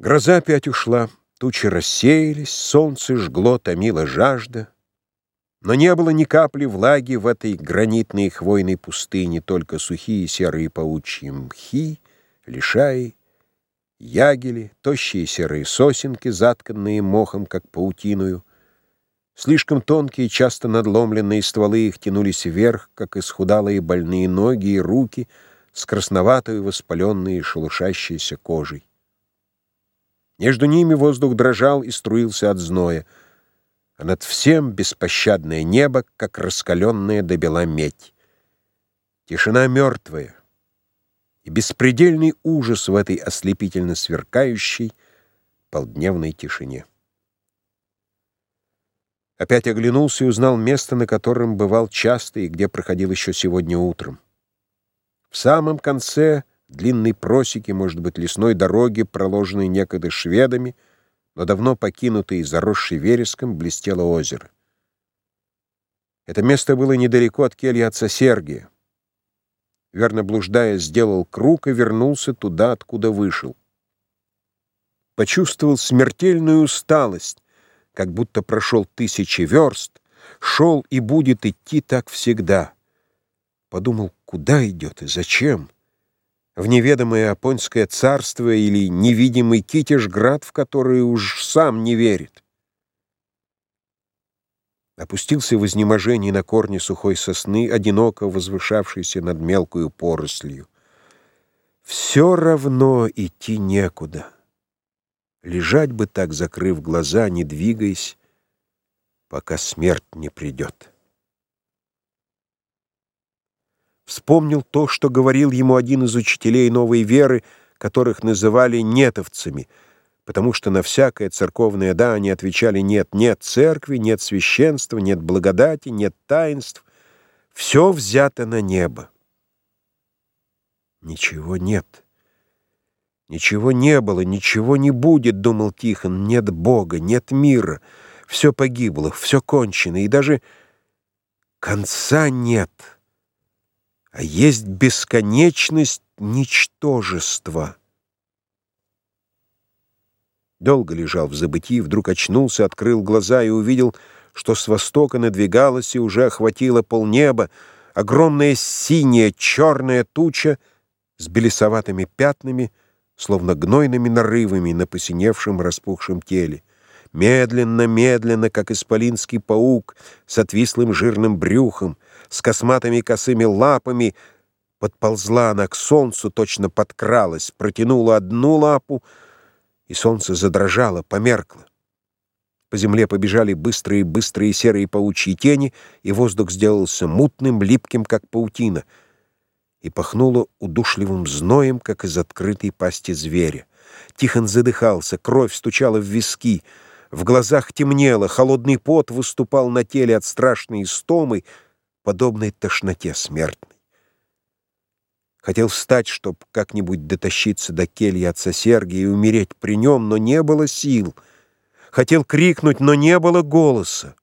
Гроза опять ушла, тучи рассеялись, солнце жгло, томила жажда. Но не было ни капли влаги в этой гранитной хвойной пустыне, только сухие серые паучьи мхи, лишаи, ягели, тощие серые сосенки, затканные мохом, как паутиною. Слишком тонкие, часто надломленные стволы их тянулись вверх, как исхудалые больные ноги и руки с красноватой воспаленной и шелушащейся кожей. Между ними воздух дрожал и струился от зноя, а над всем беспощадное небо, как раскаленная до бела медь. Тишина мертвая и беспредельный ужас в этой ослепительно сверкающей полдневной тишине. Опять оглянулся и узнал место, на котором бывал часто и где проходил еще сегодня утром. В самом конце длинной просеки, может быть, лесной дороги, проложенной некогда шведами, но давно покинутой и заросшей вереском, блестело озеро. Это место было недалеко от кельи отца Сергия. Верно блуждая, сделал круг и вернулся туда, откуда вышел. Почувствовал смертельную усталость, как будто прошел тысячи верст, шел и будет идти так всегда. Подумал, куда идет и зачем в неведомое Апонское царство или невидимый Китежград, в который уж сам не верит. Опустился в изнеможении на корне сухой сосны, одиноко возвышавшейся над мелкою порослью. Все равно идти некуда. Лежать бы так, закрыв глаза, не двигаясь, пока смерть не придет. Вспомнил то, что говорил ему один из учителей новой веры, которых называли нетовцами, потому что на всякое церковное «да» они отвечали «нет, нет церкви, нет священства, нет благодати, нет таинств, все взято на небо». Ничего нет. Ничего не было, ничего не будет, думал Тихон. Нет Бога, нет мира. Все погибло, все кончено, и даже конца нет а есть бесконечность ничтожества. Долго лежал в забытии, вдруг очнулся, открыл глаза и увидел, что с востока надвигалась и уже охватила полнеба огромная синяя черная туча с белесоватыми пятнами, словно гнойными нарывами на посиневшем распухшем теле. Медленно, медленно, как исполинский паук с отвислым жирным брюхом, с косматыми косыми лапами, подползла она к солнцу, точно подкралась, протянула одну лапу, и солнце задрожало, померкло. По земле побежали быстрые-быстрые серые паучьи тени, и воздух сделался мутным, липким, как паутина, и пахнуло удушливым зноем, как из открытой пасти зверя. Тихон задыхался, кровь стучала в виски — в глазах темнело, холодный пот выступал на теле от страшной истомы, подобной тошноте смертной. Хотел встать, чтоб как-нибудь дотащиться до кельи отца Сергия и умереть при нем, но не было сил. Хотел крикнуть, но не было голоса.